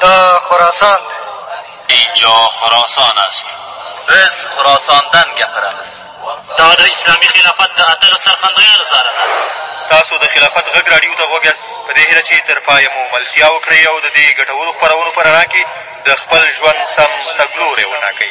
دا خراسان اینجا خراسان است بز خراساندن گپرمز. دا د اسلامي خلافت د اتلو سرخندویانو ساره ده. تاسو د خلافت غږ راډیو ته غوږ یاست، په دې هیله چې تر پایه مو ملتیا وکړئ او د دې ګټورو خپرونو په رڼا کې د خپل ژوند سم تګلوری وټاکئ.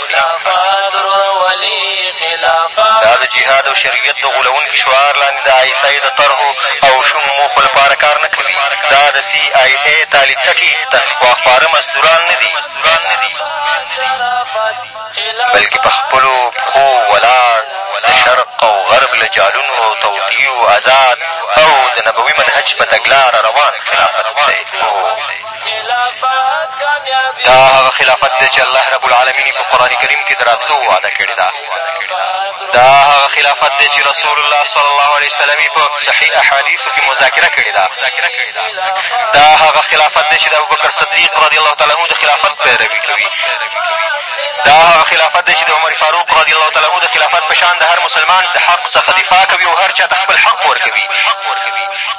دا د جهاد او شرعیت د غولونکي شعار لاندې د آی اس آی د طرحو او شومو موخو لپاره کار نه کوي دا د سي آی اې تالي څټي تنخوا خواره مزدوران نه دي بلکې په خپلو پښو ولاړ د شرق او غرب له جالونو او توطیو ازاد او د نبوي منهج په تګلاره روان خلافت دی دا هغه خلافت دی چې الله رب العالمین یې په قرآنکریم کې د راتلو وعده کړې ده دا هغه خلافت دی چې رسول الله صلی الله علیه وسلم یې په صحیح احادیثو کې مذاکره کړې ده دا هغه خلافت دی چې د ابوبکر صدیق رضی الله تعالی د خلافت پیروي کوي دا هغه خلافت دی چې د عمر فاروق رضی الله تعالی د خلافت په شان د هر مسلمان د حق څخه دفاع کوي او هر چا ته خپل حق ورکوي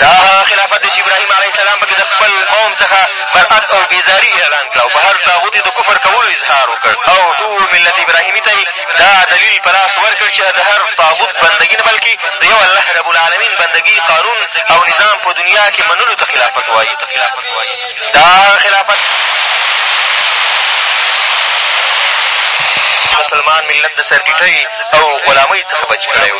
دا هغه خلافت دی چې ابراهیم علیه السلام په کې د خپل قوم څخه برأت او بېزاري اعلان کړه او په هر طاغوت یې د کفر کولو اظهار وکړ او ټول ملت ابراهیمي ته یې دا دلیل په لاس ورکړ چې د هر طاغوت بندګي نه بلکې د یو الله رب العالمین بندګي قانون او نظام په دنیا کې منلو ته خلافت وایي دا هغه خلافت مسلمان ملت د سرټیټۍ او غلامۍ څخه بچ کړی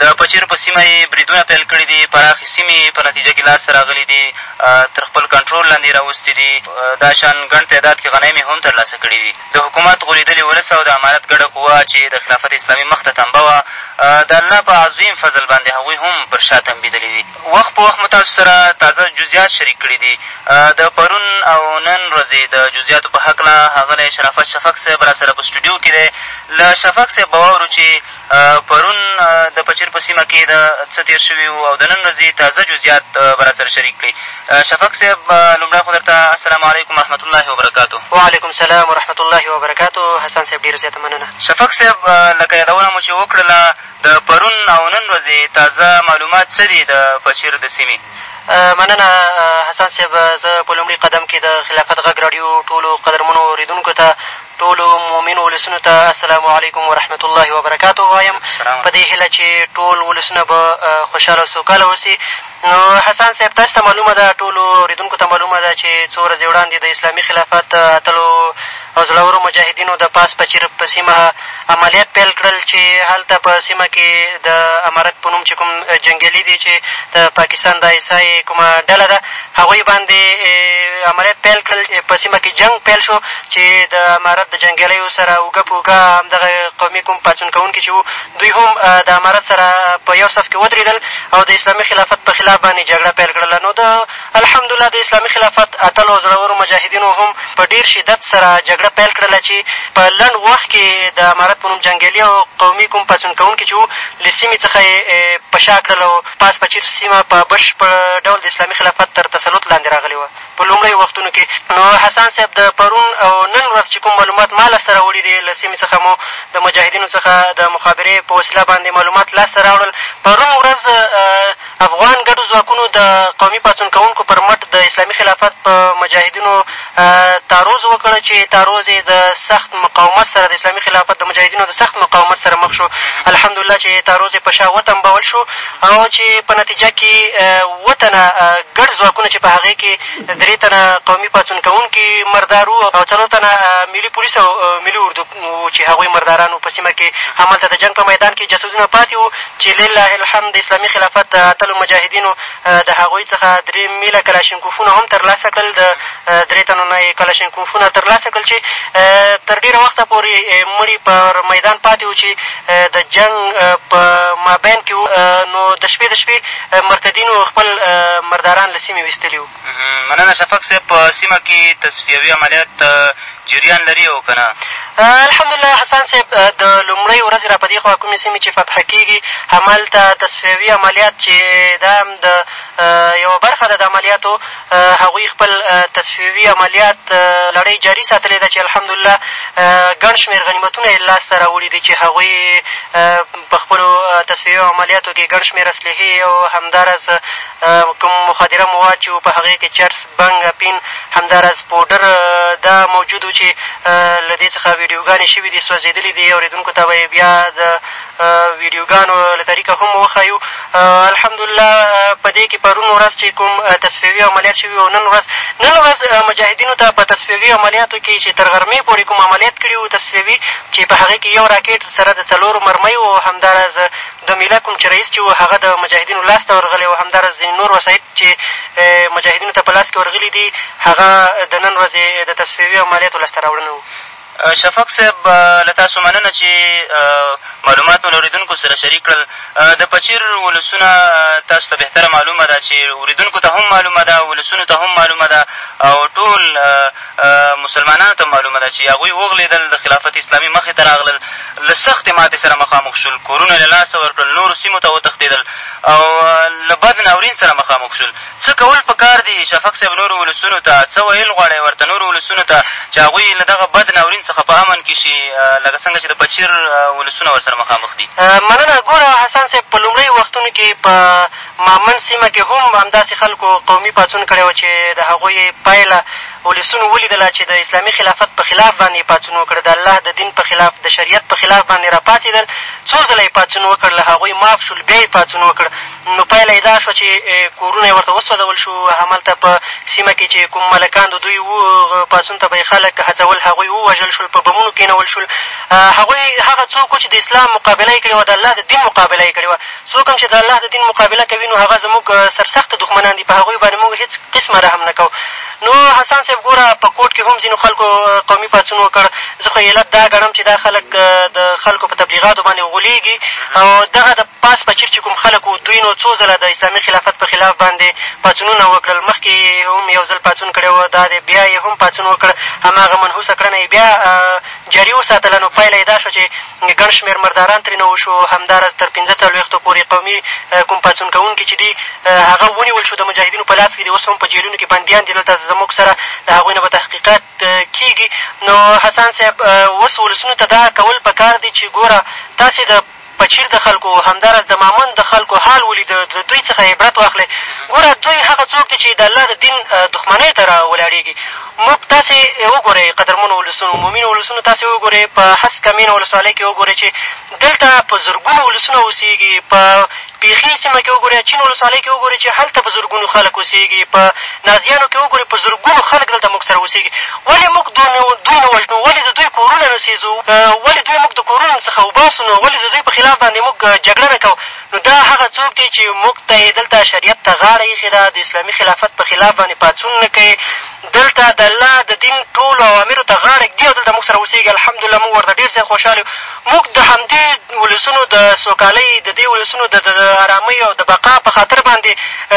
د پچیر په سیمه یې بریدونه پیل کړي دي، پراخې سیمې یې په نتیجه کې لاس ته راغلي دي، تر خپل کنټرول لاندې یې راوستي دي، دا شان ګڼ تعداد کې غنایم یې هم تر لاسه کړي دي. د حکومت غولېدلي ولس او د امارت ګډه قوه چې د خلافت اسلامي مخ ته تمبه وه، د الله په عظیم فضل باندې هغوی هم پر شا تمبېدلي دي. وخت په وخت مو تاسو سره تازه جزیات شریک کړي دي، د پرون او نن ورځې د جزیاتو په هکله ښاغلی شرافت شفق صاحب راسره په سټوډیو کې دی، له شفق صاحب به واورو چې پرون د پچیر په سیمه کې ده څه تېر شوي وو او د نن ورځې تازه جزیات به راسره شریک کړې. شفق صاحب لومړی خو درته السلام علیکم ورحمت الله وبرکاته. وعلیکم سلام ورحمت الله وبرکاته حسن صاحب ډېره زیاته مننه. شفق صاحب لکه یادونه مو چې وکړله د پرون او نن ورځې تازه معلومات څه دي د پچیر د سیمې؟ مننه حسن صاحب زه په لومړي قدم کې د خلافت غږ راډیو ټولو قدرمنو اورېدونکو ته ټولو مؤمنو ولسونو ته السلام علیکم ورحمت الله وبرکاته وایم په دې هیله چې ټول ولسونه به خوشحاله او سوکاله اوسي نو حسن صاحب تاسو ته معلومه ده ټولو اورېدونکو ته معلومه ده چې څو ورځې وړاندې د اسلامي خلافت اتلو او زړورو مجاهدینو د پاس پچیر په سیمه عملیات پیل کړل چې هلته په سیمه کې د امارت په نوم چې کوم جنګیالي دي چې د پاکستان د ایس آی کومه ډله ده هغوی باندې عملیات پیل کړل، په سیمه کې جنګ پیل شو چې د امارت د جنګیالیو سره اوږه په اوږه همدغه قومي کوم پاڅون کوونکي چې وو دوی هم د امارت سره په یو صف کې ودرېدل او د اسلامي خلافت په خلاف باندې جګړه پیل کړله نو د الحمدلله د اسلامي خلافت اتلو او زړورو مجاهدینو هم په ډېر شدت سره جګړه پیل کړله چې په لنډ وخت کې د امارت په نوم جنګیالي او قومي کوم پاڅون کوونکي چې وو له سیمې څخه یې په شا کړل او پاس پچیر سیمه په بشپړ ډول د اسلامي خلافت تر تسلط لاندې راغلې وه په لومړیو وختونو کې، نو حسان صاحب د پرون او نن ورځ چې کوم معلومات ما لاسته راوړي دي له سیمې څخه مو د مجاهدینو څخه د مخابرې په وسیله باندې معلومات لاسته راوړل پرون ورځ افغان ګډو ځواکونو د قومي پاڅون کوونکو پر مټ د اسلامي خلافت په مجاهدینو تعرض وکړ چې تعرض یې د سخت مقاومت سره د اسلامي خلافت د مجاهدینو د سخت مقاومت سره مخ شو الحمدالله چې تعرض یې په شا وتمبول شو او چې په نتیجه کې اووه تنه ګډ ځواکونه چې په هغې کې درې تنه قومي پاڅون کوونکي مردار وو او څلور تنه ملي پولیس او ملي اردو وو چې هغوی مرداران وو په سیمه کې هملته د جنګ په میدان کې جسدونه پاتې وو چې لله الحمد د اسلامي خلافت د اتلو مجاهدینو د هغوی څخه درې میله کلاشینکوفونه هم تر لاسه کړل، د درې تنو نه یې کلاشینکوفونه تر لاسه کړل چې تر ډېره وخته پورې مړي پر میدان پاتې وو چې د جنګ په مابین کې وو نو د شپې د شپې مرتدینو خپل مرداران له سیمې ویستلي وو. مننه شفق صاحب، په سیمه کې تصفیوي عملیات جریان لري او که نه؟ الحمدالله حسن صیب د لومړۍ ورځې را په دېخوا کومې سیمې چې فتحه کېږي هملته تصفیوي عملیات چې دا هم د یوه برخه ده د عملیاتو هغوی خپل تصفیوي عملیات لړۍ جاري ساتلې ده چې الحمدالله ګڼ شمېر غنیمتونه یې لاسته را وړي دي چې هغوی په خپلو تصفیوي عملیاتو کې ګڼ شمېر اسلحې او همداراز کوم مخدره مواد چې وو په هغې کې چرس، بنګ، اپین همداراز پوډر دا موجود وو چې له دې څخه ویډیوګانې شوي دي، سوځېدلي دي، اورېدونکو ته به یې بیا د ویډیوګانو له طریقه هم وښایو. الحمدالله په دې کې پرون ورځ چې کوم تصفیوي عملیات شوي وو او نن ورځ نن ورځ مجاهدینو ته په تصفیوي عملیاتو کې چې تر غرمې پورې کوم عملیات کړي وو تصفیوي چې په هغې کې یو راکټ سره د څلورو مرمیو او همداراز د میله کوم چې رئیس چې و هغه د مجاهدینو لاس ته ورغلی و همداراز ځینې نور وسایط چې مجاهدینو ته په لاس کښې ورغلي دي هغه د نن ورځې د تصفیوي عملیاتو لاسته راوړنه وو شفق صاحب له تاسو مننه چې معلومات مو له اورېدونکو سره شریک کړل د پچیر ولسونه تاسو ته بهتره معلومه ده چې اورېدونکو ته هم معلومه ده ولسونو ته هم معلومه ده او ټول مسلمانانو ته معلومه ده چې هغوی وغلېدل، د خلافت اسلامي مخې ته راغلل، له سختې ماتې سره مخامخ شول، کورونه یې له لاسه ورکړل، نورو سیمو ته وتښتېدل او له بد ناورین سره مخامخ شول. څه کول په کار دي؟ شفق صاحب نورو ولسونو ته څه ویل غواړی؟ ورته نورو ولسونو ته چې هغوی له دغه بد ناورین څخه په امن کې شي، لکه څنګه چې د پچیر ولسونه ورسره مخامخ دي. مننه، ګوره حسن صاحب په لومړیو وختونو کې په مامند سیمه کې هم همداسې خلکو قومي پاڅون کړی و چې د هغو یې پایله ولسونو ولیدله چې د اسلامي خلافت په خلاف باندې یې پاڅون وکړ، د الله د دین په خلاف، د شریعت په خلاف باندې راپاڅېدل، څو ځله یې پاڅون وکړ، له هغوی معاف شول، بیا یې پاڅون وکړ، نو پایله یې دا شوه چې کورونه یې ورته وسوځول شو، هملته په سیمه کې چې کوم ملکان د دوی وو، پاڅون ته به یې خلک هڅول، هغوی ووژل شول، په بمونو کېنول شول، هغوی هغه څوک وو چې د اسلام مقابله یې کړې وه، د الله د دین مقابله یې کړې وه. څوک هم چې د الله د دین مقابله کوي نو هغه زموږ سرسخته دښمنان دي په هغوی باندې موږ هېڅ قسمه رحم نه کوو نو حسن صاحب ګوره په کوټ کې هم ځینو خلکو قومي پاڅون وکړ زه خو یې علت دا ګڼم چې دا خلک د خلکو په تبلیغاتو باندې غولېږي او دغه د پاس پچیر چې کوم خلک وو دوی نو څو ځله د اسلامي خلافت په خلاف باندې پاڅونونه وکړل مخکې هم یو ځل پاڅون کړی و دا دی بیا یې هم پاڅون وکړ هماغه منحوسه کړنه یې بیا جاري وساتله نو پایله یې دا شوه چې ګڼ شمېر مرداران ترېنه وشو، همداراز تر پېنځه څلوېښتو پورې قومي کوم پاڅون کوونکي چې دي هغه ونیول شو، د مجاهدینو په لاس کې دي، اوس هم په جېلونو کې بندیان دي، دلته زموږ سره د هغوی نه به تحقیقات کېږي. نو هڅاند صاحب اوس ولسونو ته دا کول په کار دي چې ګوره تاسې د پچیر د خلکو همداراز د ماموند د خلکو حال ولید، د دوی څخه عبرت واخلئ، ګوره دوی هغه څوک دي چې د الله د دین دښمنۍ ته را ولاړېږي. موږ تاسې وګورئ قدرمنو ولسونو مومینو ولسونو تاسې وګورئ په هسکه مېنه ولسوالۍ کښې وګورئ چې دلته په زرګونو ولسونه اوسېږي په پېښې سیمه کښې وګورئ اچین ولسوالۍ کښې وګورئ چې هلته په زرګونو خلک اوسېږي په نازیانو کښې وګورئ په زرګونو خلک دلته موږ سره اوسېږي ولې موږ دوی نه وژنو ولې د دوی کورونه نه سېزو ولې دوی موږ د کورونو څخه وباسو نو ولې د دوی په خلاف باندې موږ جګړه نه کوو نو دا هغه څوک دی چې موږ ته یې دلته شریعت ته غاړه ایښې ده، د اسلامي خلافت په خلاف باندې پاڅون نه کوې، دلته د الله د دین ټولو اوامرو ته غاړه ږدي او دلته موږ سره اوسېږي، الحمدالله موږ ورته ډېر زیات خوشحال یو، موږ د همدې ولسونو د سوکالۍ، د دې ولسونو د د ارامۍ او د بقا په خاطر باندې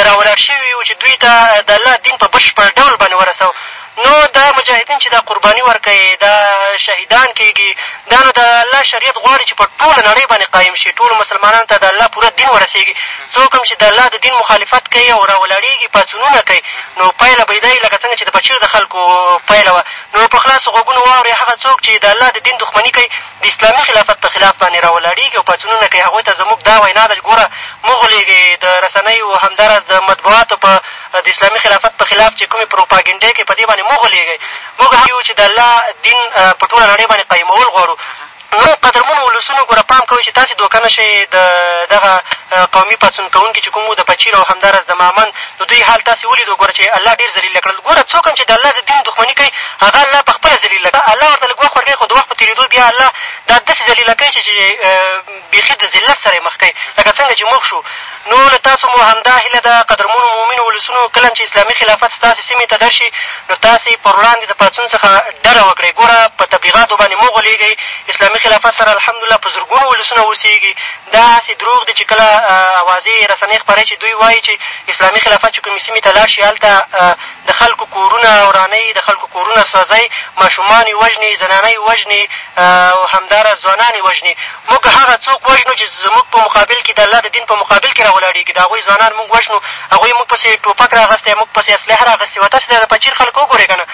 را ولاړ شوي یو چې دوی ته د الله دین په بشپړ ډول باندې ورسوو. نو دا مجاهدین چې دا قرباني ورکوې دا شهیدان کېږي دا نو د الله شریعت غواړي چې په ټوله نړۍ باندې قایم شي ټولو مسلمانانو ته د الله پوره دین ورسېږي څوک هم چې د الله د دین مخالفت کوي او را ولاړېږي پاڅونونه کوي نو پایله به یې دا لکه څنګه چې د پچیر د خلکو پایله وه نو په خلاصو غوږونو واورئ هغه څوک چې د الله د دین دښمني کوي د اسلامي خلافت په خلاف باندې را ولاړېږي او پاڅونونه کوي هغوی ته زموږ دا وینا ده چې ګوره مه غولېږئ د رسنیو همداراز د مطبوعاتو په د اسلامي خلافت په خلاف چې کومې پروپاګنډې کوي په دې باندې مه غولېږئ موږ هغه یو چې د الله دین په ټوله نړۍ باندې قایمول غواړو نو قدرمنو ولسونو ګوره پام کوئ چې تاسې دوکه نه شئ د دغه قومي پاڅون کوونکي چې کوم وو د پچیر او همداراز د مامند د دوی حال تاسې ولیدو ګوره چې الله ډېر ذلیله کړل ګوره څوک هم چې د الله د دین دښمني کوي هغه الله په خپله ذلیله الله ورته لږ وخت ورکوي خو د وخت په تېرېدو بیا الله دا داسې ذلیله کوي چې بېخي د ذلت سره یې مخ کړئ، لکه څنګه چې موږ شو. نو له تاسو مو همدا هیله ده، قدرمنو مؤمنو ولسونو! کله هم چې اسلامي خلافت ستاسې سیمې ته درشي، نو تاسې پر وړاندې د پاڅون څخه ډډه وکړئ. ګوره! په تبلیغاتو باندې مه غولېږئ. اسلامي خلافت سره الحمدالله په زرګونو ولسونه اوسېږي. دا هسې دروغ دي چې کله اوازې رسنۍ خپروي چې دوی وايي چې اسلامي خلافت چې کومې سیمې ته لاړ شي، هلته د خلکو کورونه ورانوي، د خلکو کورونه سوځوي، ماشومان یې وژني، زنانه یې وژني او همداراز ځوانان یې وژني. موږ هغه څوک وژنو چې زموږ په مقابل کې د الله د دین په مقابل کې راولاړېږي، د هغوی ځوانان موږ وژنو، هغوی موږ پسې ټوپک رااخستی، موږ پسې اسلحه رااخستې وه، تاسې دغه پچیر خلک وګورئ که نه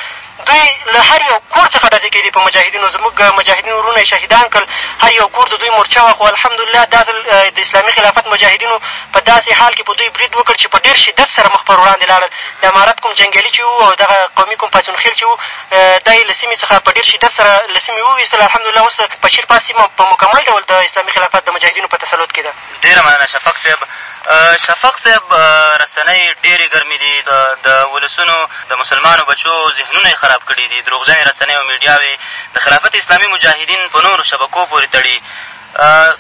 دوی له هر یو کور څخه ډزې کېدې په مجاهدینو، زموږ مجاهدین وروڼه یې شهیدان کړل، هر یو کور د دوی مورچه وه، خو الحمدلله دا ځل د اسلامي خلافت مجاهدینو په داسې حال کې په دوی برید وکړ چې په ډېر شدت سره مخ پر وړاندې لاړل، د امارت کوم جنګیالي چې وو او دغه قومي کوم پاڅون خېل چې وو دا یې له سیمې څخه په ډېر شدت سره له سیمې وویستل الحمدالله اوس پچیر پاس سیمه په مکمل ډول د اسلامي خلافت د مجاهدینو په تسلط کښې ده ډېره مننه شفق صاحب شفق صاحب رسنۍ ډېرې ګرمې دي د ولسونو د مسلمانو بچو ذهنونه یې خراب کړي دي دروغجنې رسنۍ او میډیاوې د خلافت اسلامي مجاهدین په نورو شبکو پورې تړي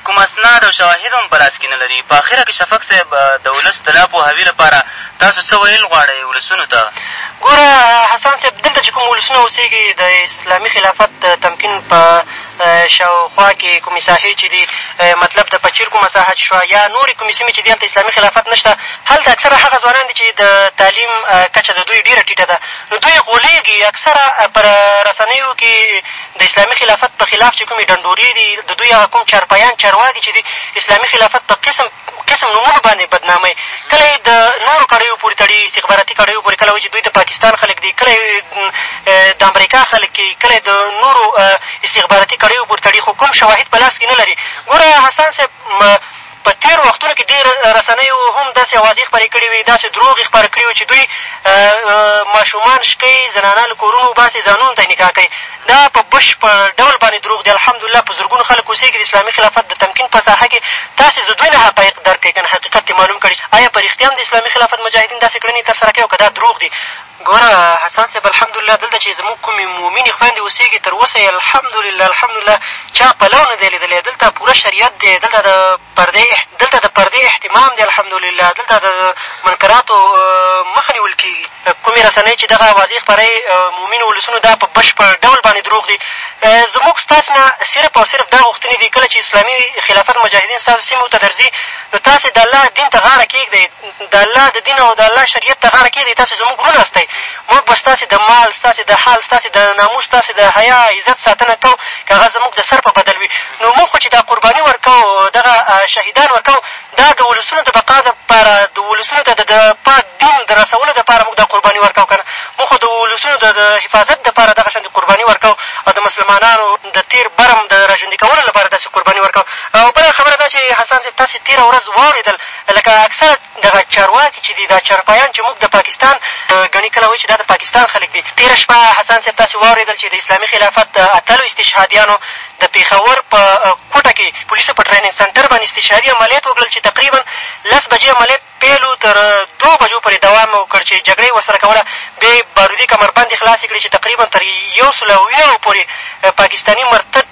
کوم اسناد او شواهد هم په لاس کې نه لري. په اخره کې شفق صاحب د ولس د لا پوهاوي لپاره تاسو څه ویل غواړئ ولسونو ته؟ ګوره حسان صاحب دلته چې کوم ولسونه اوسېږي د اسلامي خلافت د تمکین په شاوخوا کې کومې ساحې چې دي مطلب د پچیر کومه ساحه چې شوه یا نورې کومې سیمې چې دي هلته اسلامي خلافت نه شته هلته اکثره هغه ځوانان دي چې د تعلیم کچه د دوی ډېره ټیټه ده نو دوی غولېږي اکثره پر رسنیو کې د اسلامي خلافت په خلاف چې کومې ډنډورې دي، د دوی هغه کوم چارپایان چارواکي چې دي اسلامي خلافت په قسم قسم نومونو باندې بدناموي، کله یې د نورو کړیو پورې تړي، استخباراتي کړیو پورې، کله وایي چې دوی د پاکستان خلک دي، کله یې د امریکا خلک کوي، کله یې د نورو استخباراتي کړیو پورې تړي، خو کوم شواهد په لاس کې نه لري. ګوره حسن صاحب! په تېرو وختونو کښې دې رسنیو هم داسې اوازې خپرې کړې وې، داسې دروغ یې خپاره کړي وو چې دوی ماشومان شکوي، زنانه له کورونو وباسي، ځانونو ته یې نکاح کوي. دا په بشپړ ډول باندې دروغ دي. الحمدالله په زرګونو خلک اوسېږي د اسلامي خلافت د تمکین په ساحه کښې. تاسې د دوی نه حقایق درک کړئ، کنه حقیقت دې معلوم کړي چې ایا په رښتیا هم د اسلامي خلافت مجاهدین داسې کړنې ترسره کوي او که دا دروغ دي. ګوره حسن صاحب الحمدالله دلته چې زموږ کومې مؤمنې خویندې اوسېږي تر اوسه یې الحمدالله الحمدالله چا پلو نه دی لېدلی دلته پوره شریعت دی دلته د پردې دلته د پردې اهتمام دی الحمدالله دلته د منکراتو مخه نیول کېږي کومې رسنۍ چې دغه اوازې خپروي مؤمنو ولسونو دا په بشپړ ډول باندې دروغ دي زموږ ستاسې نه صرف او صرف دا غوښتنې دي کله چې اسلامي خلافت مجاهدین ستاسو سیمو ته درځي نو تاسې د الله دین ته غاړه کېږدئ د الله د دین او د الله شریعت ته غاړه کېږدئ، تاسې زموږ وروڼه استئ، موږ به ستاسې د مال، ستاسې د حال، ستاسې د ناموس، ستاسې د حیا، عزت، ساتنه کوو، که هغه زموږ د سر په بدل وي، نو موږ خو چې دا قرباني ورکوو، دغه شهیدان ورکوو، دا د ولسونو د بقا لپاره، ولسونو ته د د پاک دین د رسولو لپاره موږ دا قرباني ورکوو، که نه؟ موږ خو د ولسونو د د حفاظت لپاره دغه شانتې قرباني ورکوو او د مسلمانانو د تېر برم د راژوندي کولو لپاره داسې قرباني ورکوو او بله خبره دا چې حسن صاحب تاسې تېره ورځ واورېدل لکه اکثره دغه چارواکي چې دي دا چارپایان چې موږ د پاکستان ګڼي کله وایي چې دا د پاکستان خلک دي تېره شپه هڅاند صاحب تاسې واورېدل چې د اسلامي خلافت د اتلو استشهادیانو د پېښور په کوټه کې پولیسو په ټریننګ سنټر باندې استشهادي عملیات وکړل چې تقریبا لس بجې عملیات پیل و تر دوو بجو پورې دوام وکړ چې جګړه یې ورسره کوله بیا یې بارودي کمربندې خلاصې کړې چې تقریبا تر یو سل او اویا پورې پاکستاني مرتد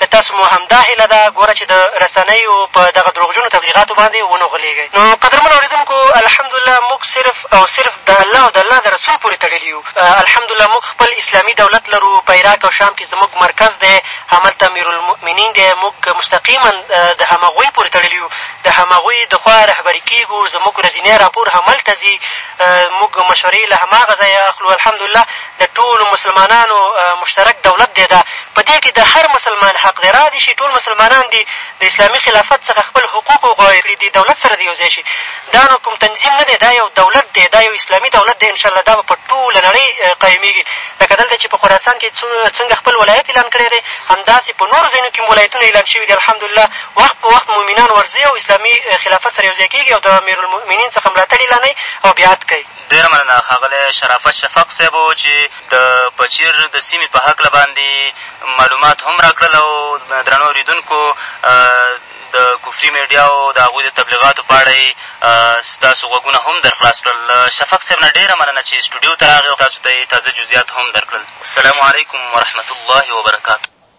له تاسو مو همدا هیله ده ګوره چې د رسنیو په دغه دروغجنو تبلیغاتو باندې ونه غولېږئ. نو قدرمنو اورېدونکو الحمدالله موږ صرف او صرف د الله او د الله د رسول پورې تړلي یو. الحمدالله موږ خپل اسلامي دولت لرو، په عراق او شام کې زموږ مرکز دی، هملته امیرالمؤمنین دی، موږ مستقیماً د همغوی پورې تړلي یو، د همغوی د خوا رهبري کېږو، زموږ ورځینی راپور هملته ځي، موږ مشورې له هماغه ځایه اخلو الحمدالله د ټولو مسلمانانو مشترک دولت دی دا په دې کښې د هر مسلمان حق دی رادې شي ټول مسلمانان دې د اسلامي خلافت څخه خپل حقوق وغواړي کړي دې دولت سره دې یو ځای شي دا نو کوم تنظیم نه دی دا یو دولت دی دا یو اسلامي دولت دی انشاءالله دا به په ټوله نړۍ قایمېږي لکه دلته چې په خراسان کښې څنګه خپل ولایت اعلان کړی دی همداسې په نورو ځایونو کښې ولایتونه اعلان شوي دي الحمدلله وخت په وخت مؤمنان ورځي او اسلامي خلافت سره یو ځای کېږي او د امیرالمؤمنین څخه ملاتړ اعلانوي او بیعت کوي ډېره مننه ښاغلی شرافت شفق صاحب و چې د پچیر د سیمې په هکله باندې معلومات هم را کړل او درنو اورېدونکو د کفري میډیاو د هغوی د تبلیغاتو په اړه یې ستاسو غوږونه هم در خلاص کړل له شفق صاحب نه ډېره مننه چې سټوډیو ته راغی او تاسو ته یې تازه جزیات هم در کړل السلام علیکم ورحمت الله وبرکاته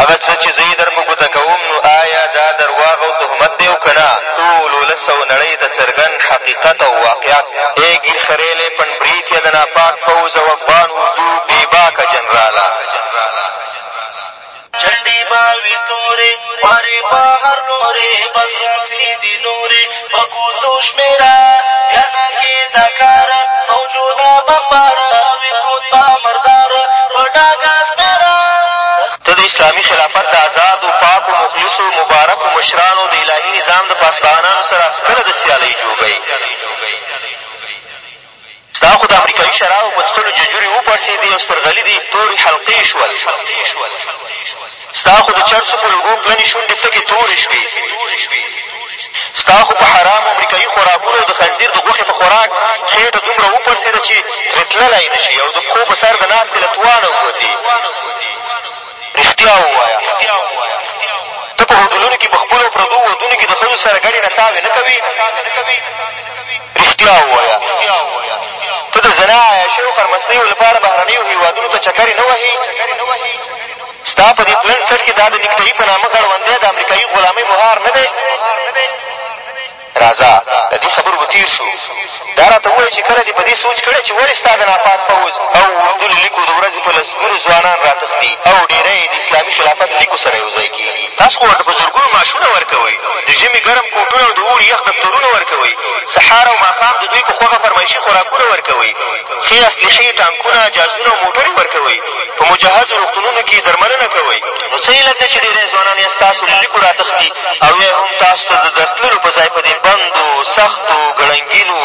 هغه څه چې زه یې در په ګوته کوم، نو آیا دا درواغ او تهمت دی او که نه؟ ټول ولس او نړۍ ته څرګند حقیقت او واقعیت. ای ګیرخرېلی پنډبریتیه د ناپاک فوځ او افغان اردو بې باکه جنراله! چنډې به وي تورې خوارې په هر لورې بس راځي دي نورې ته د اسلامي خلافت د ازادو، پاکو، مخلصو، مبارکو مشرانو د الهي نظام د پاسبانانو سره کله د سیالۍ جوګه یې؟ دا خو د امریکایي شرابو په څښلو ججوري وپړسېدې او سترغلي دې تورې حلقې شول. ستا خو د چرسو په لوګو پلنې شونډې تکې تورې شوې. ستا خو په حرامو امریکایي خوراکونو او د خنځیر د غوښې په خوراک خېټه دومره وپړسېده چې ترې تللی نه شې او د پښو په سر د ناستې له توانه ووتې. رښتیا ووایه! ته په هوټلونو کي په خپلو او پردو ودونو کي د ښځو سره ګډې نڅاوې نه کوې؟ رښتیا ووایه! ته د زنا، عیاشۍ او خرمستیو لپاره بهرنیو هېوادونو ته چکرې نه وهې؟ ستا په دې پلن څټ کي دا د نیکټايي په نامه غړوندی د امریکايي غلامۍ مهار نه دی؟ راځه له دې خبرو به تېر شو، دا راته ووایه چې کله دې په دې سوچ کړی چې ولې ستا د ناپاک پوځ او اردو له لیکو د ورځې په لسګونو ځوانان راتښتي او ډېری یې د اسلامي خلافت لیکو سره یو ځای کېږي؟ تاسو خو ورته په زرګونو معاشونه ورکوئ، د ژمي ګرم کوټونه او د اوړي یخ دفترونه ورکوئ، سهار او ماښام د دوی په خوښه فرمایشي خوراکونه ورکوئ، ښې اسلحې، ټانکونه، جازونه او موټرې ورکوئ، په مجهزو روغتونونو کې درملنه کوئ نو څه علت دی چې ډېری ځوانان یا ستاسو له لیکو را تښتي او یا هم تاسو ته د درتللو په ځای په دې بندو سختو ګړنګینو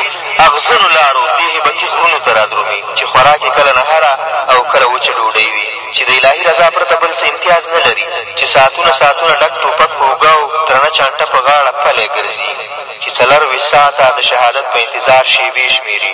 اغزنو لارو دې هیبتي غرونو ته رادرومي چې خوراک یې کله نهره او کله وچه ډوډۍ وي چې د الهي رضا پرته بل څه امتیاز نه لري چې ساعتونه ساعتونه ډک ټوپک په اوږه او درنه چانټه په غاړه پلی ګرځي چې څلرویشت ساعته د شهادت په انتظار شېبې شمېري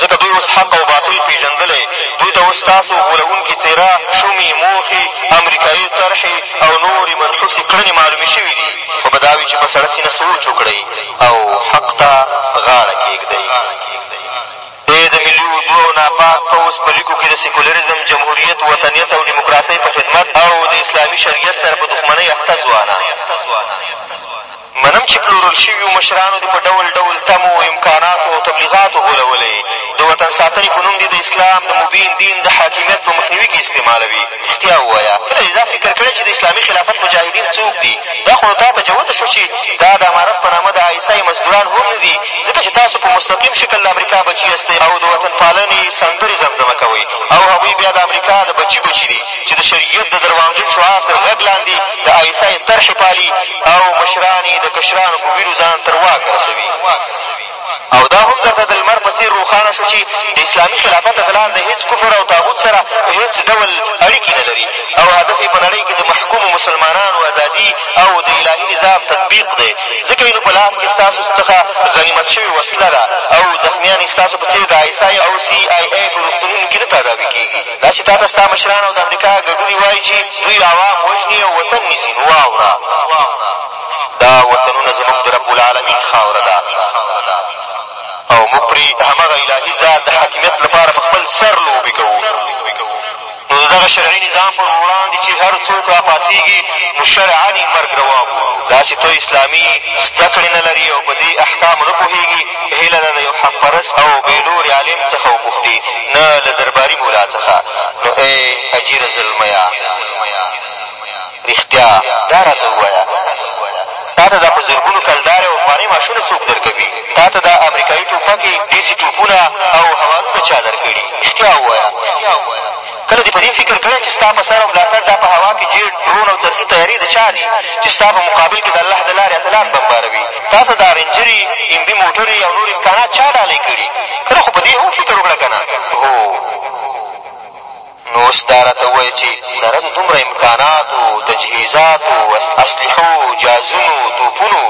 ځکه دوی اوس حق او باطل پېژندلی، دوی ته اوس ستاسو غولوونکې څېره، شومې موخې، امریکایې طرحې او نورې منحوسې کړنې معلومې شوې دي، ښه به دا وي چې په سړه سینه سوچ وکړئ او حق ته غاړه کېږدئ. دی د ملي اردو او ناپاک پوځ په لیکو کې د سیکولریزم، جمهوریت، وطنیت او ډیموکراسۍ په خدمت او د اسلامي شریعت سره په دښمنۍ اخته ځوانان منم چې پلورل شویو مشرانو دې په ډول ډول تمو، امکاناتو او تبلیغاتو غولولی، د وطن ساتنې په نوم دې د اسلام د مبین دین د حاکمیت په مخنیوي کې استعمالوي. رښتیا ووایه، کله دې دا فکر کړی چې د اسلامي خلافت مجاهدین څوک دي؟ دا خو نو تا ته جوته شو چې دا د امارت په نامه د آی ایس آی مزدوران هم نه دي، ځکه چې تاسو په مستقیم شکل د امریکا بچي یاستئ او د وطن پالنې سندرې زمزمه کوئ او هغوی بیا د امریکا د بچي بچي دي چې د شریعت د درواغجن شعار تر غږ لاندې د آی ایس آی طرحې پالي او مشران یې د کشرانو په ویرو ځان تر واکه رسوي او دا هم درته د لمر په څېر روښانه شو چې د اسلامي خلافت اتلان د هېڅ کفر او تاغوت سره په هېڅ ډول اړیکې نه لري او هدف یې په نړۍ کې د محکومو مسلمانانو ازادي او د الهي نظام تطبیق دی ځکه یې نو په لاس کې ستاسو څخه غنیمت شوې وسله ده او زخمیان یې ستاسو په څېر د آی سای او سي آی ای په روغتونونو کې نه تداوي کېږي دا چې تا ته ستا مشران او د امریکا ګډوني وایي چې دوی عوام وژني او وطن نیسي نو واوره دا وطنونه زموږ د رب العالمین خاوره ده او موږ پرې د همغه الهي ذات د حاکمیت لپاره په خپل سر لوبې کوو نو د دغه شرعي نظام پر وړاندې چې هر څوک راپاڅېږي نو شرعا یې مرګ روا دا چې ته اسلامي زده کړې نه لري او په دې احکامو نه پوهېږي هیله ده د یو حق پرست او بېلوري عالم څخه وپوښتې نه له درباري ملا څخه، نو ای اجیره زلمیه! رښتیا دا راته ووایه، تا ته دا په زرګونو کلدارې او افغانۍ معاشونه څوک در کوي؟ تا ته دا امریکایي ټوپکې، ډیسي ټوپونه او هوارونه چا در کړي؟ رښتیا ووایه! کله دې په دې فکر کړی چې ستا په سر او ملاتړ دا په هوا کې جېټ، ډرون او څرخي طیارې د چا دي چې ستا په مقابل کې د الله د لارې اتلان بمباروي؟ تا ته دا رینجرې، ایمبي موټرې او نور امکانات چا ډالۍ کړي؟ ته خو په دې هم فکر وکړه که نه؟ هو! نو اوس دا راته ووایه چې سره د دومره امکاناتو، تجهیزاتو، اسلحو، جهازونو، توپونو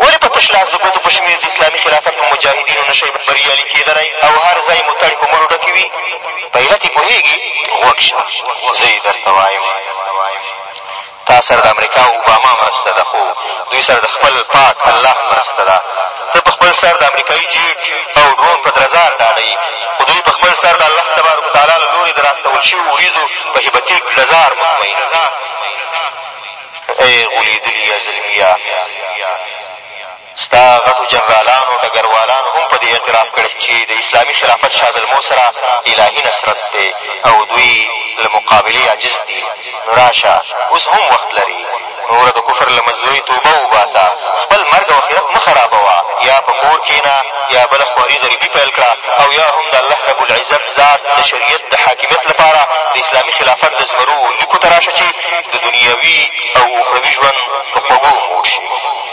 ولې په تش لاس د ګوتو په شمېر د اسلامي خلافت په مجاهدینو نه شئ بریالي کېدلی او هر ځای مو تړې په مړو ډکې وي؟ په علت یې پوهېږې؟ غوږ شه! زه یې درته وایم. تا سره د امریکا او اوباما مرسته ده خو دوی سره د خپل پاک الله مرسته ده ته په خپل سر د امریکايي جیټ او ډرون په درزار ډاډه یې خو دوی په خپل سر د الله تبارک تعالی له لورې د رااستول شویو وریځو په هیبتیک ډزار مطمئن دي. ای غولېدلیه زلمیه! ستا غټو جنرالانو ډګروالانو هم په دې اعتراف کړې چې د اسلامي خلافت شازلمو سره الهي نصرت دی او دوی له مقابلې عاجز دي نو راشه اوس هم وخت لرې نوره د کفر له مزدورۍ توبه وباسه خپل مرګ او اخرت مه خرابوه یا په کور کښېنه یا بله خواري غریبي پیل کړه او یا هم د الله رب العزت ذات د شریعت د حاکمیت لپاره د اسلامي خلافت د زمرو لیکو ته راشه چې د دنیوي او اخروي ژوند په خوږو موړ شي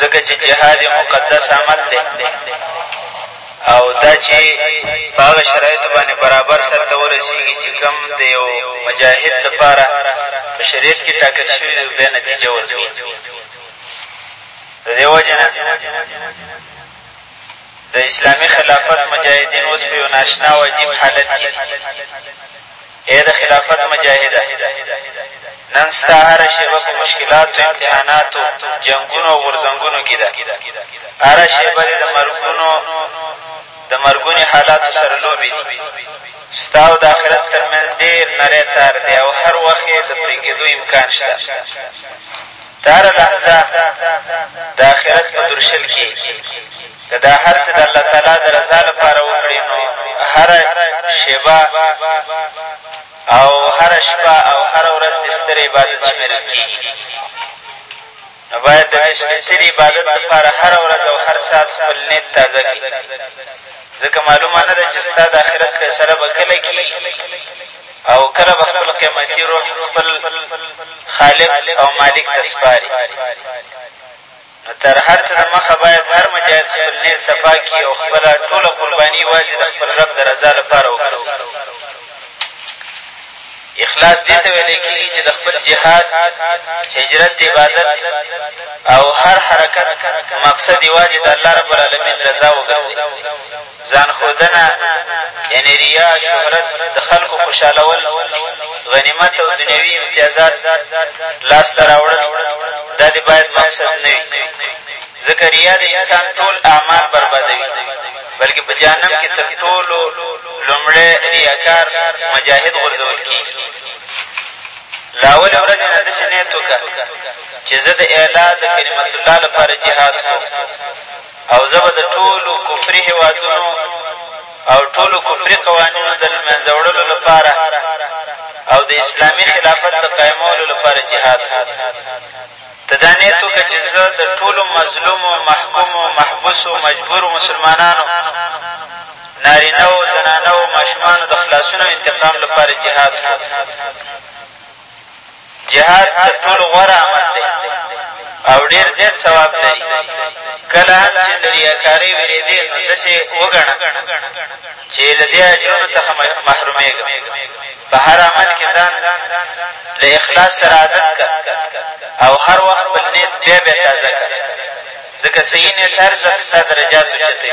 ځکه چې جهاد یې مقدس عمل دی او دا چې په هغه شرایطو باندې برابر سرته ورسېږي چې کوم د یو مجاهد لپاره په شریعت کې ټاکل شوي دی بیا نتیجه ورکوي د دې وجې نه د اسلامي خلافت مجاهدین اوس په یو ناشنا او عجیب حالت کې ای د خلافت مجاهده! نن ستا هره شېبه په مشکلاتو، امتحاناتو، جنګونو او غورځنګونو کې ده. هره شېبه دې د مرګونو د مرګوني حالاتو سره لوبې دي. ستا او د آخرت تر منځ ډېر نری تار دی او هر وخت یې د پرې کېدو امکان شته. داره لحظه د اخرت په درشل کې که دا هر څه د الله تعالی د رضا لپاره وکړې نو هره شېبه او هره شپه او هره ورځ دې ستر عبادت شمېرل کېږي نو باید د دې سپېڅلي عبادت لپاره هره ورځ او هر ساعت خپل نیت تازه کړي ځکه معلومه نه ده چې ستا د اخرت فیصله به کله کېږي او کله به خپل قیمتي روح خپل خالق او مالک ته سپاري. نو تر هر څه د مخه باید هر مجاهد خپل نیت صفا کړي او خپله ټوله قرباني یوازې د خپل رب د رضا لپاره وګرځوي. اخلاص دې ته ویل کېږي چې د خپل جهاد، هجرت، عبادت او هر حرکت مقصد یوازې د الله رب العالمین رضا وګرځوي. ځان ښودنه یعنې ریا، شهرت، د خلکو خوشحالول، غنیمت او دنیوي امتیازات لاس ته راوړل دا دې باید مقصد نه وي، ځکه ریا د انسان ټول اعمال بربادوي، بلکې په جهنم کې تر ټولو لومړی ریاکار مجاهد غورځول کېږي. له اولې ورځې نه داسې نیت وکړه چې زه د اعلا د کلمت الله لپاره جهاد کوم. او زه به د ټولو کفري هېوادونو او ټولو کفري قوانینو د لمنځه وړلو لپاره او د اسلامي خلافت د قایمولو لپاره جهاد کوم. ته دا نیت وکړه چې زه د ټولو مظلومو، محکومو، محبوسو، مجبورو مسلمانانو، نارینه وو، زنانه وو، ماشومانو د خلاصون او انتقام لپاره جهاد کوم. جهاد تر ټولو غوره عمل دی او ډېر زیات ثواب لري، کله هم چې له ریاکارۍ وېرېدې نو داسې وګڼه چې له دې اجرونو څخه محرومېږم، په هر عمل کې ځان له اخلاص سره عادت کړه او هر وخت خپل نیت بیا بیا تازه کړه، ځکه صحیح نیت هر ځل ستا درجات اوچتوي.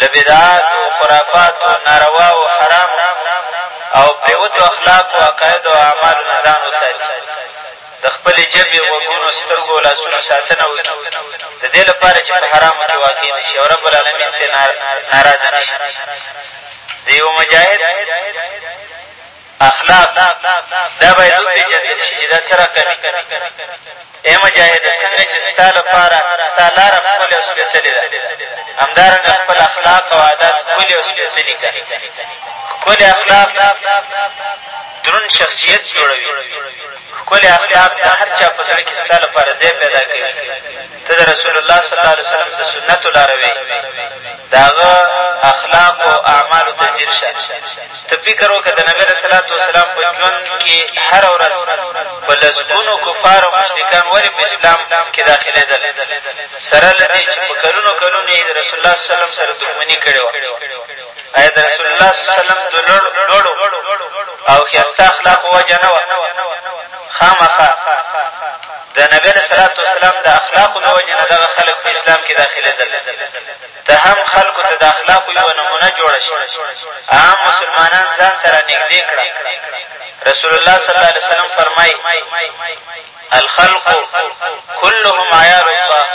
له بدعاتو، خرافاتو، نارواو، حرامو او پرېوتو اخلاقو، عقایدو او اعمالو نه ځان وساتي، د خپلې ژبې، غوږونو، سترګو او لاسونو ساتنه وکړي، د دې لپاره چې په حرامو کې واقع نه شي او رب العلمین ترې ناراضه نه شي. د یوه مجاهد. اخلاق دا باید وپېژندل شي چې دا څه رقمي ای مجاهده څنګه چې ستا لپاره ستا لاره ښکلې او سپېڅلې ده همدارنګه خپل اخلاق او عادات ښکلي او سپېڅلي کړه ښکلي اخلاق درون شخصیت جوړوي ښکلي اخلاق د هر چا په زړه کې ستا لپاره ځای پیدا کوي ته د رسول الله صلی الله علیه وسلم د سنتو لاروی یې، د هغه اخلاقو او اعمالو ته ځیر شه، ته فکر وکړه د نبي علیه صلات وسلام په ژوند کې هره ورځ په لسګونو کفار او مشرکان ولې په اسلام کې داخلېدل سره له دې چې په کلونو کلونو یې د رسول الله صلی الله علیه وسلم سره دښمني کړې وه. ایا د رسول الله صلی الله علیه وسلم د لوړو او ښایسته اخلاقو وجه نه وه؟ خامخا د نبي علیه صلات وسلام د اخلاقو د وجې نه دغه خلک په اسلام کې داخلېدل ته هم خلکو ته د اخلاقو یوه نمونه جوړه شي عام مسلمانان ځان ته رانږدې کړه رسول الله صلی الله علیه وسلم فرمایي الخلق کلهم عیال الله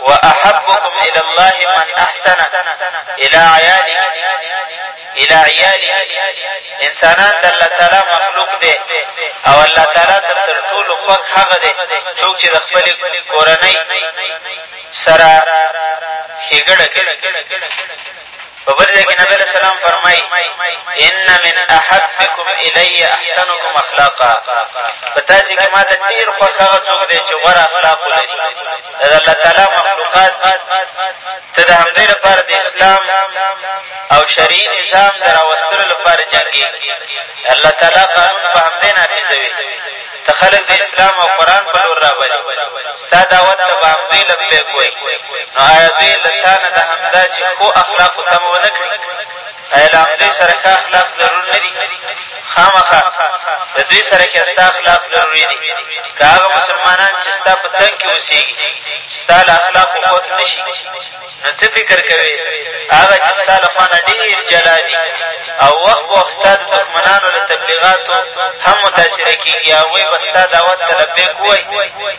واحبکم الی الله من احسن الی عیاله الی عیاله انسانان د الله تعالی مخلوق دی او الله تعالی ته تر ټولو خوښ هغه دی څوک چې د خپلې کورنۍ سره ښېګړه کوي په بل ځای کې نبي علیه السلام فرمایي، ان من احبکم الی احسنکم اخلاقا، په تاسې کې ما ته ډېر خوښ هغه څوک دی چې غوره اخلاق ولري. دا د الله تعالی مخلوقات دي، ته د همدوی لپاره د اسلام او شرعي نظام د راوستلو لپاره جنګېږې، د الله تعالی قانون په همدې نافظوې. ته خلک د اسلام او قرآن په لور رابلې، ستا دعوت ته به هم دوی لبیک وایي، نو ایا دوی له تا نه د همداسې ښو اخلاقو تمه ونه کړي؟ ایا له همدوی سره ښه اخلاق ضرور نه دي؟ خامخا له دوی سره که ستا اخلاق ضروري دي، که هغه مسلمانان چې ستا په څنګ کې اوسېږي ستا له اخلاقو خوښ نه شي، نو څه فکر کوې هغه چې ستا له خوا نه ډېر جلا دي او وخت په وخت ستا د دښمنانو له تبلیغاتو هم متاثره کېږي هغوی به ستا دعوت ته لبیک ووایي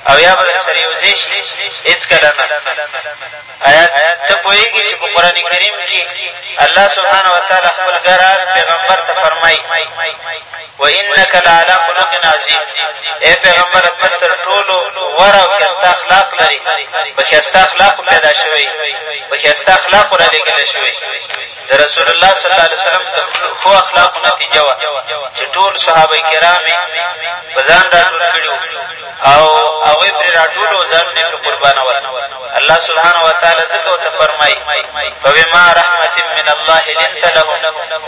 او یا به در سره یو ځای شي هېڅکله نه آیا ته پوهېږې چې په قرآن کریم کې الله سبحانه وتعالی خپل ګرار پیغمبر ته فرمایي وانک لعلی خلق عظیم، ای پیغمبره ته تر ټولو غوره او ښایسته اخلاق لرې، په ښایسته اخلاقو پیدا شوی، په ښایسته اخلاقو رالېږلی شوی. د رسول الله صلی الله علیه وسلم د ښو اخلاقو نتیجه وه چې ټول صحابه کرام یې په ځان راټول کړي وو او هغوی پرې راټول او ځانونه یې پرې قربانول. الله سبحانه وتعالی ځکه ورته فرمایي، فبما رحمة من الله لنت لهم.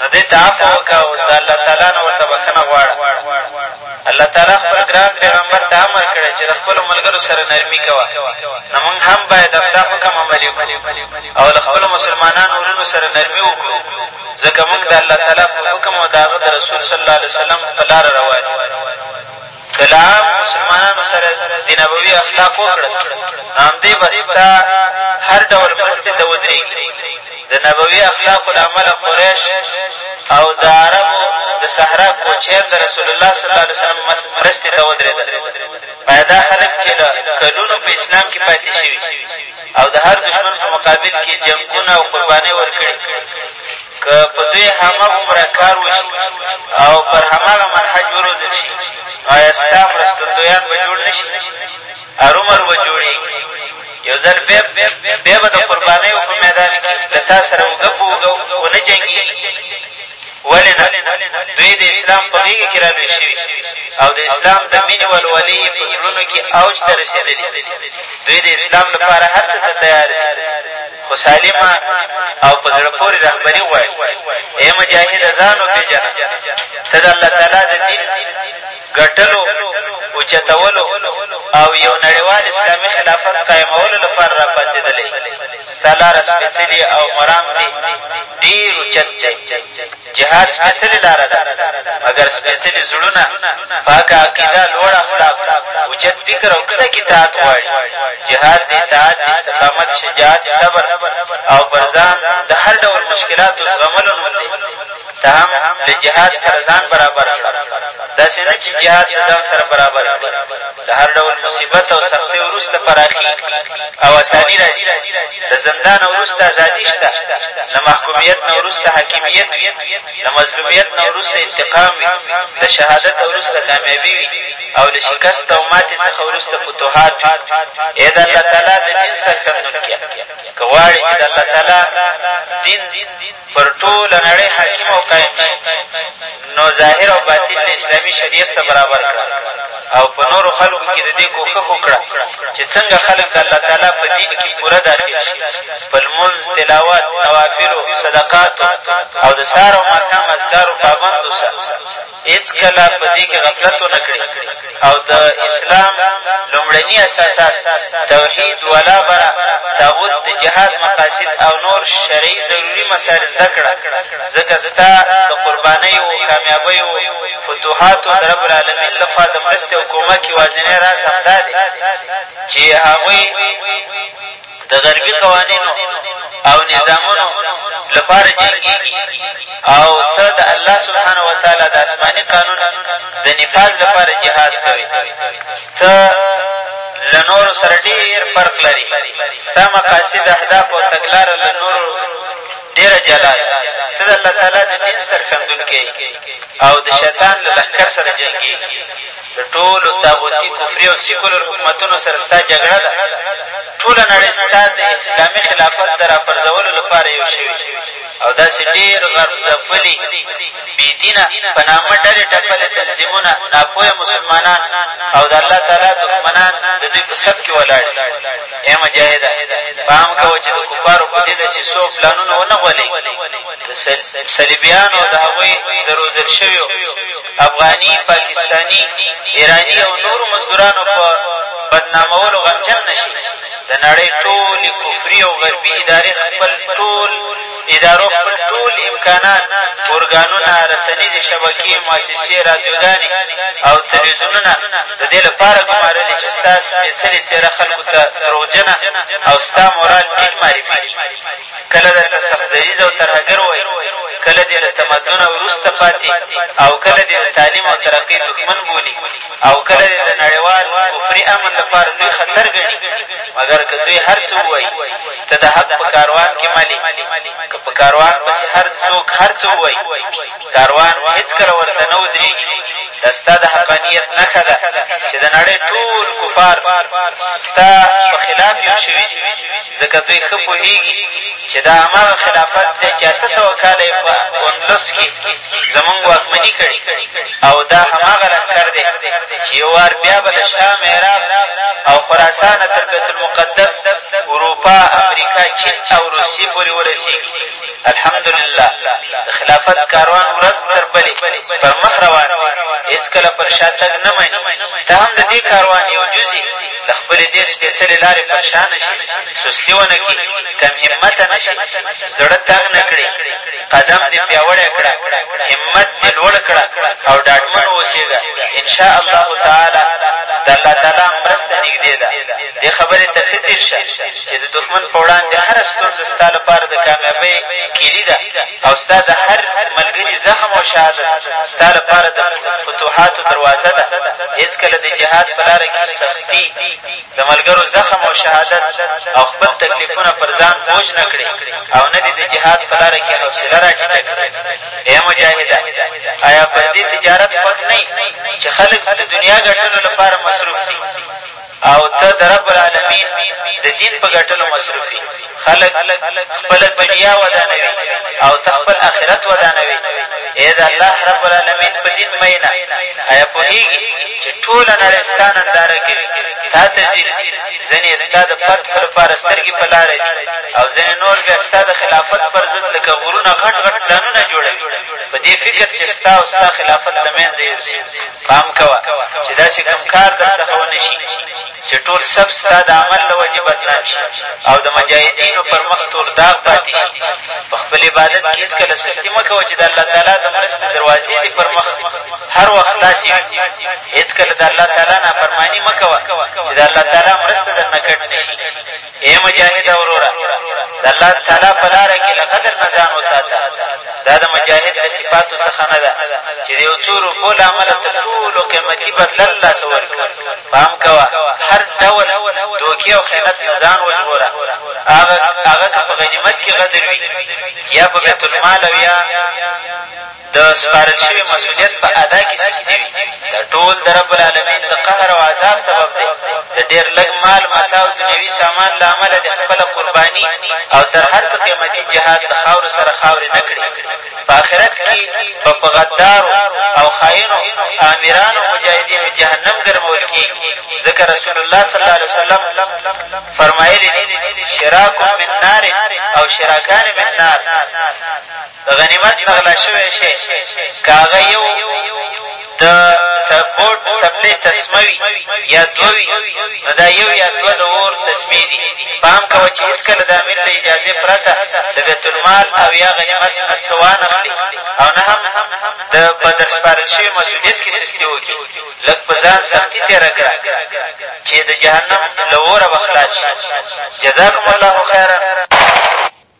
نو دی ته عفو وکړه او د الله تعالی نه ورته بخښنه غواړه. الله تعالی خپل ګران پیغمبر ته امر کړی چې د خپلو ملګرو سره نرمي کوه، نو موږ هم باید همدا حکم عملي کړو او له خپلو مسلمانانو وروڼو سره نرمي وکړو، ځکه موږ د الله تعالی په حکم او د هغه د رسول صلی الله علیه وسلم په لاره روان یو. که له عامو مسلمانانو سره د نبوي اخلاق وکړل، نو همدې به ستا هر ډول مرستې ته ودرېږي. د نبوي اخلاقو له امله قریش او د عربو د صحرا کوچیان د رسول الله صلی الله علیه وسلم مرستې ته ودرېدل. ایا دا خلک چې له کلونو په اسلام کې پاتې شوي او د هر دښمن په مقابل کې جنګونه او قربانۍ ورکړي، که په دوی همغومره کار وشي او پر هماغه منهج وروزل شي، نو ایا ستا مرستندویان به جوړ نه شي؟ ارومرو به جوړېږي. یو ځل بیا بیا به د قربانیو په میدان کې له تا سره اوږه په اوږه ونه جنګېږي. ولې نه؟ دوی د اسلام په غېږه کې رالوی شوي او د اسلام د مینې ولولې یې په زړونو کې اوج ته رسېدلي. دوی د اسلام لپاره هر څه ته تیار دي. خو سالمه او په زړه پورې رهبري غواړي. ای مجاهده! ځان وپېژنه، ته د الله تعالی د دین ګټلو، اوچتولو او یو نړیوال اسلامي خلافت قایمولو لپاره راپاڅېدلی یې، ستا لاره سپېڅلې او مرام دې ډېر اوچت دی. جهاد سپېڅلې لاره ده، مګر سپېڅلي زړونه، پاکه عقیده، لوړ اخلاق، اوچت فکر او کلک اطاعت غواړي. جهاد د اطاعت، استقامت، شجاعت، صبر او پر ځان د هر ډول مشکلاتو زغملو نوم دی. ته هم له جهاد سره ځان برابر کړه، داسې نه چې جهاد د ځان سره برابر کړې، له هر ډول مصیبت او سختۍ وروسته پراخېږي. او اساني راځي، له زندانه وروسته ازادي شته، له محکومیت نه وروسته حاکمیت وي، له مظلومیت نه وروسته انتقام وي، له شهادته وروسته کامیابي وي او له شکست او ماتې څخه وروسته فتوحات وي. ای د الله تعالی د دین سرښندونکیه! که غواړې چې د الله تعالی دین، پر ټوله نړۍ حاکم او قایم شي، نو ظاهر او باطن له اسلامي شریعت سره برابر کړه او په نورو خلکو کې د دې کوښښ وکړه چې څنګه خلک د الله تعالی په دین کې پوره داخل شي، په لمونځ، تلاوت، نوافلو، صدقاتو او د سهار او ماښام اذکارو پابند اوسه. هېڅکله په دې کې غفلت ونه کړي او د اسلام لومړني اساسات، توحید، ولا برا، طاغوت، د جهاد مقاصد او نور شرعي ضروري مسایل زده کړه، ځکه ستا د قربانیو، کامیابیو، فتوحاتو د رب العالمین له خوا د مرستې او کومک یوازینی راز همدا دی چې هغوی د غربي قوانینو او نظامونو لپاره جنګېږي او ته د الله سبحانه وتعالی د آسماني قانون د نفاذ لپاره جهاد کوې ته له نورو سره ډېر فرق لري ستا مقاصد اهداف او تګلاره له نورو ډېره جلا ده ته د الله تعالی د دین سرښندونکی او د شیطان له لښکر سره جنګېږي د ټولو طاغوتي، کفري او سیکولر حکومتونو سره ستا جګړه ده، ټوله نړۍ ستا د اسلامي خلافت د راپرځولو لپاره یو شوې او داسې ډېر غرب ځپلي، بې دینه، په نامه ډلې ټپلې تنظیمونه، ناپوهه مسلمانان او د الله تعالی دښمنان د دوی په صف کې ولاړ دي. ای مجاهده! پام کوه چې د کفارو په دې دسیسو او پلانونو ونه غولېږې. د صلیبیانو او د هغوی د روزل شویو، افغاني، پاکستاني، ایراني او نورو مزدورانو په بدنامولو غمجن نه شي، د نړۍ ټولې کفري او غربي ادارې خپل ټول ادارو خپل ټول امکانات، ارګانونه، رسنیزې شبکې، موسسې، رادیوګانې او تلویزیونونه د دې لپاره ګمارلي چې ستا سپېڅلې څېره خلکو ته دروغجنه او ستا مورال ټیټ معرفي کړي. کله درته سخت دریځ او ترهګر وي، کله دې له تمدنه وروسته پاتې او کله دې د تعلیم او ترقۍ دښمن بولي او کله دې د نړیوال کفري امن لپاره لوی خطر ګڼي، مګر که دوی هر څه ووایي، ته د حق په کاروان کې مل یې، که په کاروان پسې هر څوک هر څه ووایي، کاروان هېڅکله ورته نه ودرېږي، دا ستا د حقانیت نښه ده چې د نړۍ ټول کفار ستا په خلاف یو شوي دي، ځکه دوی ښه پوهېږي چې دا هماغه خلافت دی چې اته سوه کاله یې په اندلس کې زموږ واکمني کړې او دا هماغه لښکر دی چې یو وار بیا به له شام، عراق او خراسانه تر بیت المقدس، اروپا، امریکا، چین او روسیې پورې ورسېږي. الحمدلله د خلافت کاروان ورځ تر بلې پر مخ روان دی، هېڅکله پر شا تګ نه مني، ته هم د دې کاروان یو جز یې، له خپلې دې سپېڅلې لارې پر شا نه شې، سستي ونه کړې، کم همته نه شې، زړه تنګ نه کړې، قدم دې پیاوړی کړه، همت دې لوړ کړه او ډاډمن اوسېږه، ان شاء الله تعالی د الله تعالی مرسته نږدې ده، دې خبرې ته ښه ځیر شه. چې د دښمن په وړاندې هره ستونزه ستا لپاره د کامیابۍ کیلي ده او ستا د هر ملګري زخم او شهادت ستا لپاره د فتوحاتو دروازه ده هېڅکله د جهاد په لاره کې سختي د ملګرو زخم او شهادت او خپل تکلیفونه پر ځان بوج نه کړې او نه دې د جهاد په لاره کې حوصله راټیټه کړې ای مجاهده آیا پر دې تجارت خوښ نه چې خلک د دنیا ګټلو لپاره مصروف دي او ته د رب العالمين د دين په ګټلو مصروف يې، خلک خپله دنيا ودانوي او ته خپل آخرت ودانوې، اې د الله رب العالمين په دين مينه! ايا پوهېږې چې ټوله نړۍ ستا ننداره کوي، تا ته ځير دي، ځنې يې ستا د فتح لپاره سترګې په لاره دي او ځنې نور بيا ستا د خلافت پر ضد لکه غرونه غټ غټ پلانونه جوړوي، په دې فکر چې ستا او ستا خلافت له منځه يوسي. پام کوه چې داسې کوم کار در څخه ونه شي چې ټول صف ستا د عمل له وجې بدنام شي او د مجاهدینو پر مخ تور داغ پاتې شي په خپل عبادت کې هېڅکله سستي مه کوه چې د الله تعالی د مرستې دروازې دې پر مخ هر وخت خلاصې وي هېڅکله د الله تعالی نافرماني مه کوه چې د الله تعالی مرسته درنه کټ نه شي ای مجاهده وروره! د الله تعالی په لاره کې له غدر نه ځان وساته، دا د مجاهد له صفاتو څخه نه ده چې د یو څو روپو له امله تر ټولو قیمتي بدله له لاسه ورکړي. پام کوه! هر ډول دوکې او خیانت نه ځان وژغوره، هغه که په غنیمت کې غدر وي، یا په بیت المال او یا د سپارل شوي مسؤلیت په ادا کې سستي وي، دا ټول د رب العالمین د قهر او عذاب سبب دی، د ډېر لږ مال، متاع او دنیوي سامان له امله دې خپله قرباني او تر هر څه قېمتي جهاد له خاورو سره خاورې نه کړي، په آخرت کې به په غدارو او خاینو آمرانو مجاهدینو جهنم ګرمول کېږي، ځکه رسول الله صلی الله علیه وسلم فرمایلي دي، شراک من نار او شراکان من نار. د غنیمت نه غلا شوی شی که هغه یو د بوټ څپلۍ تسمه وي یا دوه وي نو دا یو یا دوه د اور تسمې دي پام کوه چې هېڅکله د امیر له اجازې پرته د بیتالمال او یا غنیمت نه څه وانخلې او نه هم د په درسپارل شوي مسؤلیت کې سستي وکړي لږ په ځان سختي تېره کړه چې د جهنم له اوره به خلاص شي جزاکم الله خیرا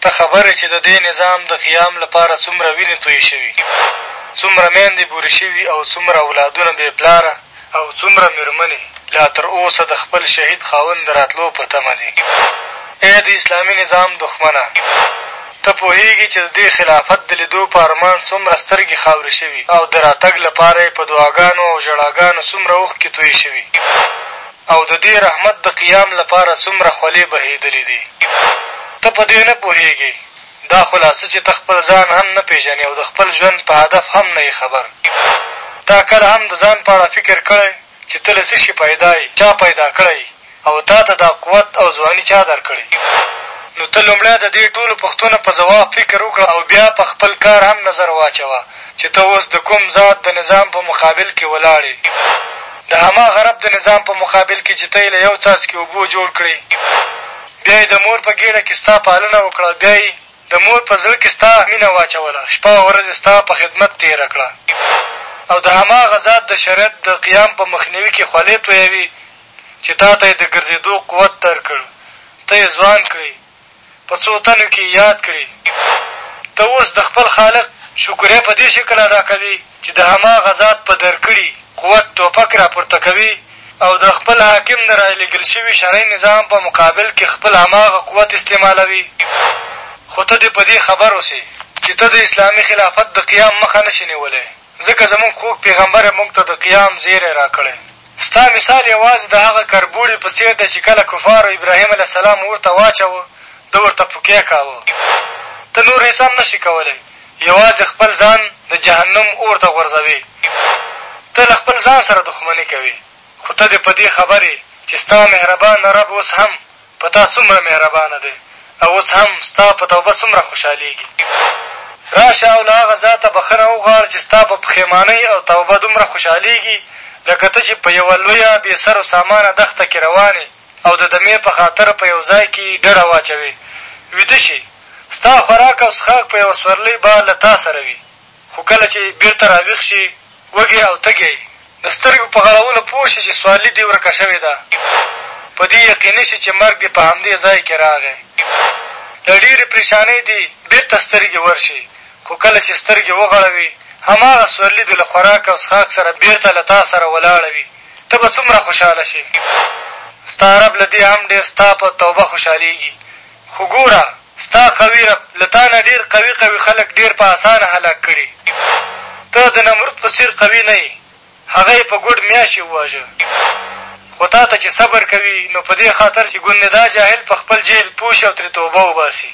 ته خبر یې چې د دې نظام د قیام لپاره څومره وینې تویې شوي، څومره میندې بورې شوي او څومره اولادونه بې پلاره او څومره مېرمنې لا تر اوسه د خپل شهید خاوند د راتلو په تمه دي؟ ای د اسلامي نظام دښمنه! ته پوهېږې چې د دې خلافت د لیدو په ارمان څومره سترګې خاورې شوي او د راتګ لپاره یې په دعاګانو او ژړاګانو څومره اوښکې تویې شوي؟ او د دې رحمت د قیام لپاره څومره خولې بهېدلې دي، ته په دې نه پوهېږې؟ دا خو لا څه چې ته خپل ځان هم نه پېژنې او د خپل ژوند په هدف هم نه یې خبر. تا کله هم د ځان په اړه فکر کړی چې ته له څه شي پیدا یې، چا پیدا کړی یې او تا ته دا قوت او ځواني چا درکړې؟ نو ته لومړی د دې ټولو پوښتنو په ځواب فکر وکړه او بیا په خپل کار هم نظر واچوه، چې ته اوس د کوم ذات د نظام په مقابل کې ولاړ یې؟ د هماغه رب د نظام په مقابل کې چې ته یې له یو څاڅکي اوبو جوړ کړې؟ بیا یې د مور په ګېډه کې ستا پالنه وکړه، بیا یې د مور په زړه کې ستا مینه واچوله، شپه او ورځ یې ستا په خدمت تېره کړه او د هماغه ذات د شریعت د قیام په مخنیوي کې خولې تویوې چې تا ته یې د ګرځېدو قوت درکړ، ته یې ځوان کړې، په څو تنو کې یاد کړې. ته اوس د خپل خالق شکرې په دې شکل ادا کوې چې د هماغه ذات په درکړي قوت ټوپک راپورته کوې او د خپل حاکم د رالېږل شوي شرعي نظام په مقابل کې خپل هماغه قوت استعمالوې. خو ته دې په دې خبر اوسې چې ته د اسلامي خلافت د قیام مخه نه شې نیولی. ځکه زموږ خوږ پېغمبر موږ ته د قیام زېری راکړی. ستا مثال یوازې د هغه کربوړي په څېر دی چې کله کفارو ابراهیم علیه السلام اور ته واچوه، ده ورته پوکی کاوه. ته نور هېڅ هم نه شې کولی، یوازې خپل ځان د جهنم اور ته غورځوې. ته له خپل ځان سره دښمني کوې، خو ته دې په دې خبر یې چې ستا مهربان رب اوس هم په تا څومره مهربانه دی او اوس هم ستا په توبه څومره خوشحالېږي. راشه او له هغه ذاته بخښنه وغواړه چې ستا په پښېمانۍ او توبه دومره خوشحالېږي لکه ته چې په یوه لویه بې سر و سامانه دښته کې روان یې او د دمې په خاطر په یو ځای کې ډډه واچوې ویده شې ستا خوراک او څښاک په یوه سورلۍ به له تا سره وي. خو کله چې بېرته راویښ شي، وږی او تږی یې د سترګو په غړولو پوه شي چې سوارلي دې ورکه شوې ده. په دې یقیني شي چې مرګ دې په همدې ځای کې راغی. له ډېرې پرېشانۍ دې بېرته سترګې ورشي، خو کله چې سترګې وغړوې، هماغه سورلي دې له خوراک او څښاک سره بېرته له تا سره ولاړه وي، ته به څومره خوشاله شې؟ ستا رب له دې هم ډېر ستا په توبه خوشالېږي. خو ګوره ستا قوي رب له تا نه ډېر قوي قوي خلک ډېر په اسانه هلاک کړي. ته د نمرود په څېر قوي نه يې، هغه يې په ګوډ مياشې وواژه. خو تا ته چې صبر کوي نو په دې خاطر چې ګوندې دا جاهل په خپل جهل پوه شي او ترې توبه وباسي.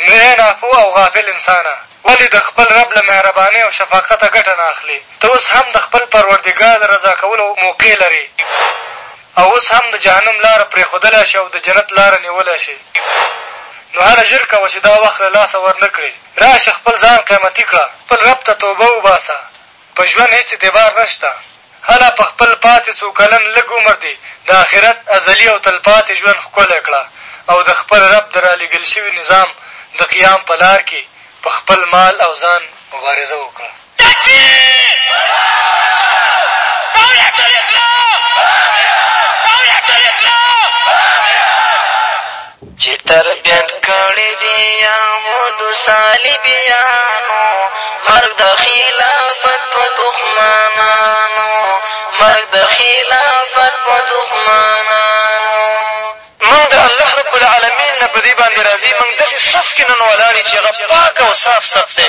نو ای ناپوه او غافل انسانه! ولې د خپل رب له مهربانۍ او شفقته ګټه نه اخلې؟ ته اوس هم د خپل پروردګار د رضا کولو موقع لرې. او اوس هم د جهنم لاره پرېښودلای شې او د جنت لاره نېولای شې، نو هله ژر کوه چې دا وخت له لاسه ورنه کړې. راشه خپل ځان قیمتي کړه، خپل رب ته توبه وباسه، په ژوند هېڅ اعتبار نه شته، هله په خپل پاتې څو کلن لږ عمر دې د اخرت ازلي او تلپاتې ژوند ښکلی کړه او د خپل رب د رالېږل شوي نظام د قیام په لار کې په خپل مال او ځان مبارزه وکړه. چې تربیت کړی دی یهودو صلیبیانو مرګ د خلافت په دښمنانو مرګ د خلافت په دښمنانو موږ د الله رب العالمین نه په دې باندې راځي موږ داسې صف کې نن ولاړ چې هغه پاک او صاف صف دی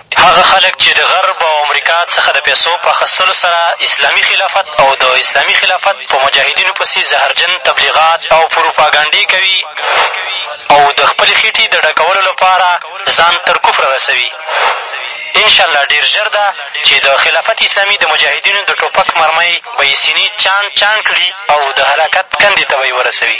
هغه خلک چې د غرب او امریکا څخه د پیسو په اخستلو سره اسلامي خلافت او د اسلامي خلافت په مجاهدینو پسې زهرجن تبلیغات او پروپاګانډې کوي او د خپلې خېټې د ډکولو لپاره ځان تر کفره رسوي انشاالله ډېر ژر ده چې د خلافت اسلامي د مجاهدینو د ټوپک مرمۍ به یې سینې چاڼ چاڼ کړي او د هلاکت کندې ته به یې ورسوي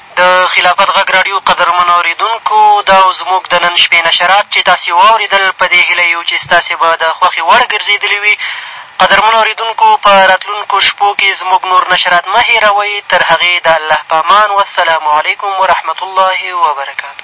د خلافت غږ راډیو قدرمنو اورېدونکو! دا و زموږ د نن شپې نشرات چې تاسې واورېدل، په دې هیله یو چې ستاسې به د خوښې وړ ګرځېدلي وي. قدرمنو اورېدونکو! په راتلونکو شپو کې زموږ نور نشرات مه هېروئ، تر هغې د الله په امان، والسلام علیکم ورحمة الله وبرکاته.